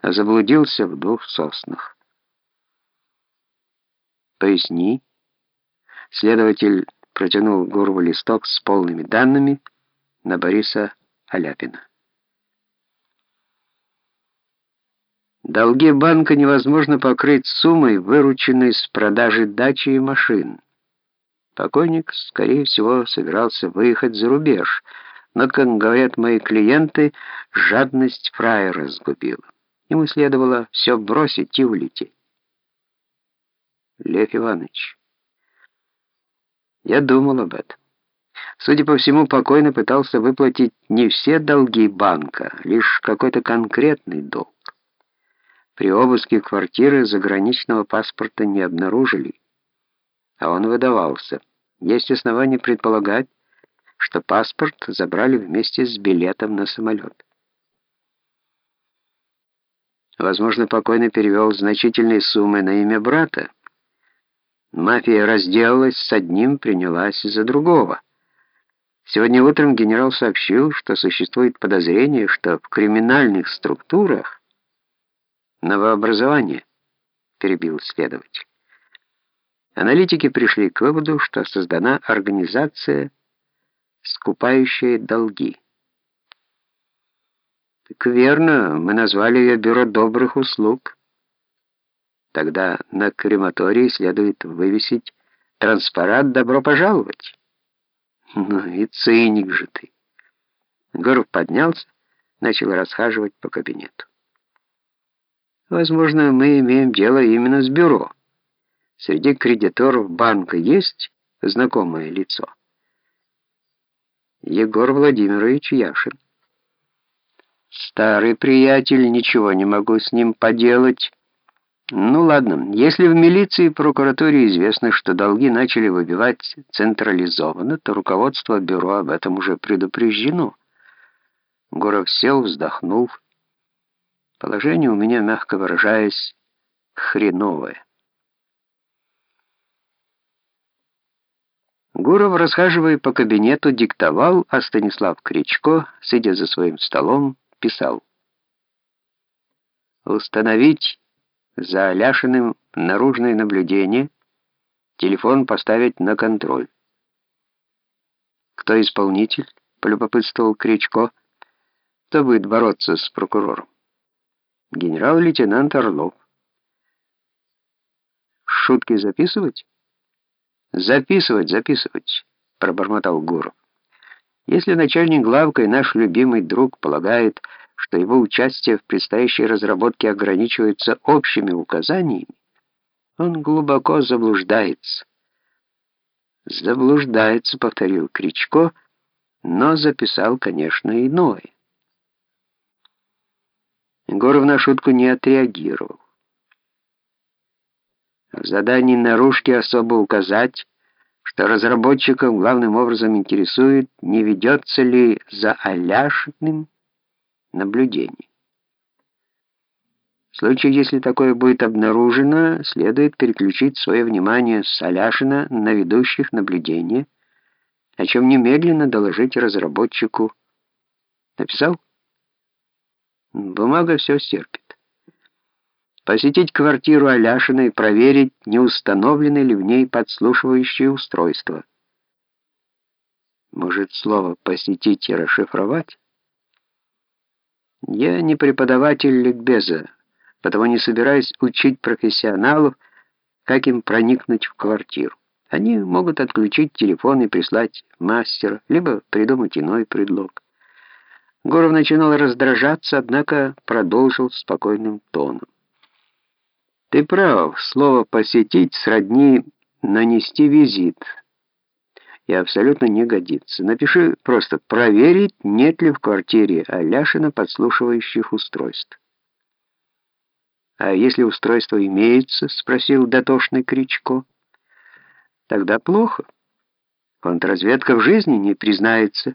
а заблудился в двух соснах. «Поясни». Следователь протянул Гурову листок с полными данными на Бориса Аляпина. Долги банка невозможно покрыть суммой, вырученной с продажи дачи и машин. Покойник, скорее всего, собирался выехать за рубеж, но, как говорят мои клиенты, жадность фраера сгубила. Ему следовало все бросить и улететь. Лев Иванович, я думал об этом. Судя по всему, покойно пытался выплатить не все долги банка, лишь какой-то конкретный долг. При обыске квартиры заграничного паспорта не обнаружили, а он выдавался. Есть основания предполагать, что паспорт забрали вместе с билетом на самолет. Возможно, покойный перевел значительные суммы на имя брата. Мафия разделалась с одним, принялась за другого. Сегодня утром генерал сообщил, что существует подозрение, что в криминальных структурах новообразование, перебил следователь. Аналитики пришли к выводу, что создана организация, скупающая долги. Так верно, мы назвали ее Бюро добрых услуг. Тогда на крематории следует вывесить транспарант «Добро пожаловать». Ну и циник же ты. Горов поднялся, начал расхаживать по кабинету. Возможно, мы имеем дело именно с бюро. Среди кредиторов банка есть знакомое лицо. Егор Владимирович Яшин. Старый приятель, ничего не могу с ним поделать. Ну ладно, если в милиции и прокуратуре известно, что долги начали выбивать централизованно, то руководство бюро об этом уже предупреждено. Гуров сел, вздохнул. Положение у меня, мягко выражаясь, хреновое. Гуров, расхаживая по кабинету, диктовал, а Станислав Кричко, сидя за своим столом, писал. Установить за Аляшиным наружное наблюдение, телефон поставить на контроль. «Кто исполнитель?» — полюбопытствовал Кричко. «Кто будет бороться с прокурором?» генерал-лейтенант Орлов. Шутки записывать? Записывать, записывать, пробормотал Гуров. Если начальник главкой, наш любимый друг, полагает, что его участие в предстоящей разработке ограничивается общими указаниями, он глубоко заблуждается. «Заблуждается», — повторил Кричко, но записал, конечно, иное. Егоров на шутку не отреагировал. В задании наружки особо указать, что разработчиков главным образом интересует, не ведется ли за Аляшиным наблюдение. В случае, если такое будет обнаружено, следует переключить свое внимание с Аляшина на ведущих наблюдения, о чем немедленно доложить разработчику. Написал? Бумага все стерпит. Посетить квартиру Аляшина и проверить, не установлены ли в ней подслушивающие устройства. Может, слово «посетить» и расшифровать? Я не преподаватель ликбеза, потому не собираюсь учить профессионалов, как им проникнуть в квартиру. Они могут отключить телефон и прислать мастера, либо придумать иной предлог. Гуров начинал раздражаться, однако продолжил спокойным тоном. «Ты прав, слово «посетить» сродни «нанести визит» и абсолютно не годится. Напиши просто «проверить, нет ли в квартире Аляшина подслушивающих устройств». «А если устройство имеется?» — спросил дотошный Кричко. «Тогда плохо. Контрразведка в жизни не признается,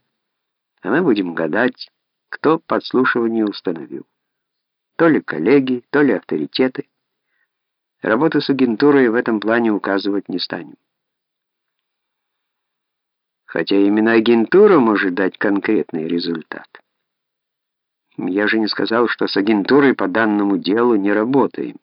а мы будем гадать» кто подслушивание установил. То ли коллеги, то ли авторитеты. Работу с агентурой в этом плане указывать не станем. Хотя именно агентура может дать конкретный результат. Я же не сказал, что с агентурой по данному делу не работаем.